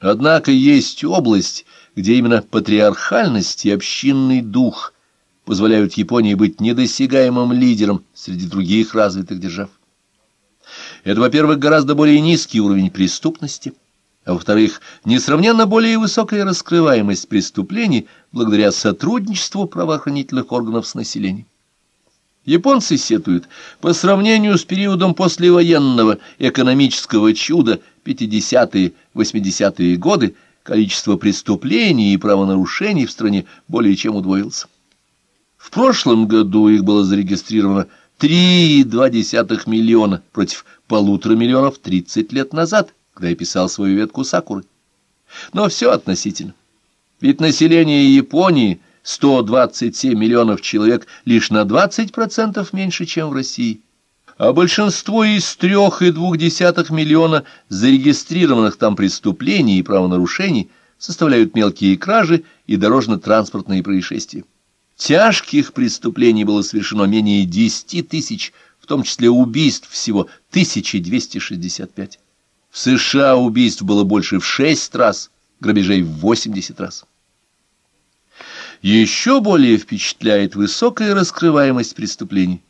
Однако есть область, где именно патриархальность и общинный дух позволяют Японии быть недосягаемым лидером среди других развитых держав. Это, во-первых, гораздо более низкий уровень преступности, а во-вторых, несравненно более высокая раскрываемость преступлений благодаря сотрудничеству правоохранительных органов с населением. Японцы сетуют, по сравнению с периодом послевоенного экономического чуда 50-80-е годы, количество преступлений и правонарушений в стране более чем удвоилось. В прошлом году их было зарегистрировано 3,2 миллиона против полутора миллионов 30 лет назад, когда я писал свою ветку Сакуры. Но все относительно. Ведь население Японии 127 миллионов человек лишь на 20% меньше, чем в России. А большинство из трех и двух десятых миллиона зарегистрированных там преступлений и правонарушений составляют мелкие кражи и дорожно-транспортные происшествия. Тяжких преступлений было совершено менее 10 тысяч, в том числе убийств всего 1265. В США убийств было больше в 6 раз, грабежей в 80 раз. Еще более впечатляет высокая раскрываемость преступлений.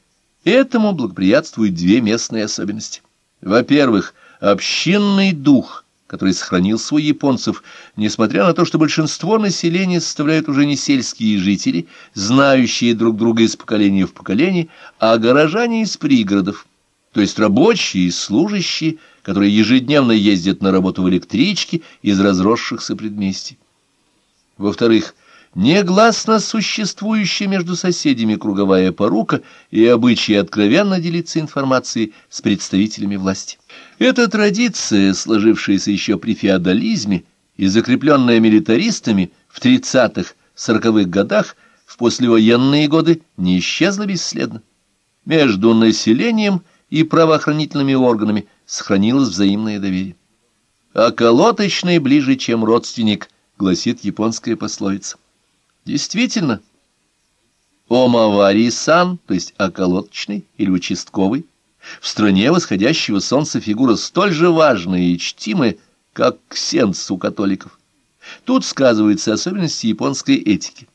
Этому благоприятствуют две местные особенности. Во-первых, общинный дух – который сохранился у японцев, несмотря на то, что большинство населения составляют уже не сельские жители, знающие друг друга из поколения в поколение, а горожане из пригородов, то есть рабочие и служащие, которые ежедневно ездят на работу в электричке из разросшихся предместий. Во-вторых, негласно существующая между соседями круговая порука и обычаи откровенно делиться информацией с представителями власти. Эта традиция, сложившаяся еще при феодализме и закрепленная милитаристами в 30-40-х годах, в послевоенные годы не исчезла бесследно. Между населением и правоохранительными органами сохранилось взаимное доверие. А колоточный ближе, чем родственник, гласит японская пословица. Действительно, омавари-сан, то есть околоточный или участковый, в стране восходящего солнца фигура столь же важная и чтимая, как ксенс у католиков. Тут сказываются особенности японской этики.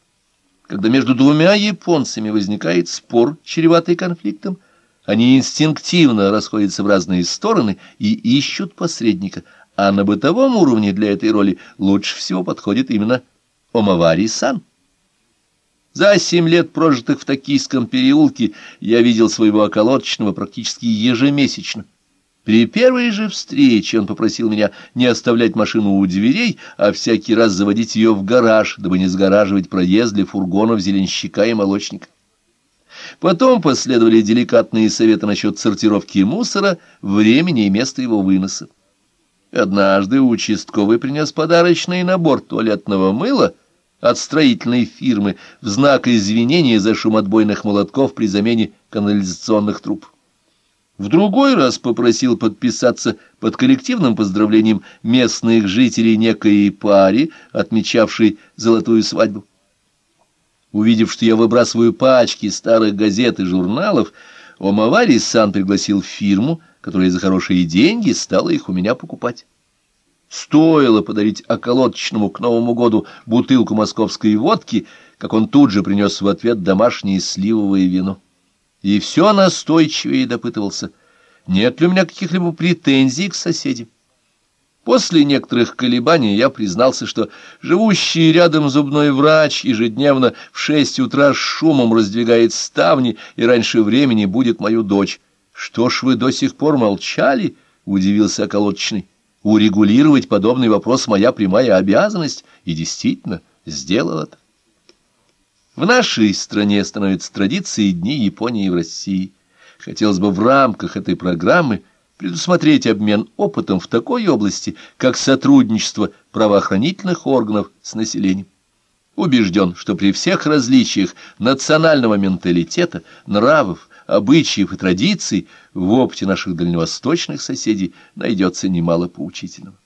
Когда между двумя японцами возникает спор, чреватый конфликтом, они инстинктивно расходятся в разные стороны и ищут посредника, а на бытовом уровне для этой роли лучше всего подходит именно Омавари-сан. За семь лет, прожитых в Токийском переулке, я видел своего околоточного практически ежемесячно. При первой же встрече он попросил меня не оставлять машину у дверей, а всякий раз заводить ее в гараж, дабы не сгораживать проезд для фургонов зеленщика и молочника. Потом последовали деликатные советы насчет сортировки мусора, времени и места его выноса. Однажды участковый принес подарочный набор туалетного мыла — от строительной фирмы в знак извинения за шум отбойных молотков при замене канализационных труб. В другой раз попросил подписаться под коллективным поздравлением местных жителей некой паре, отмечавшей золотую свадьбу. Увидев, что я выбрасываю пачки старых газет и журналов, Омавари сам пригласил фирму, которая за хорошие деньги стала их у меня покупать. Стоило подарить околоточному к Новому году бутылку московской водки, как он тут же принес в ответ домашнее сливовое вино. И все настойчивее допытывался, нет ли у меня каких-либо претензий к соседям. После некоторых колебаний я признался, что живущий рядом зубной врач ежедневно в шесть утра шумом раздвигает ставни, и раньше времени будет мою дочь. — Что ж вы до сих пор молчали? — удивился околоточный. Урегулировать подобный вопрос моя прямая обязанность, и действительно сделал это. В нашей стране становятся традицией Дни Японии в России. Хотелось бы в рамках этой программы предусмотреть обмен опытом в такой области, как сотрудничество правоохранительных органов с населением. Убежден, что при всех различиях национального менталитета, нравов, обычаев и традиций в опыте наших дальневосточных соседей найдется немало поучительного.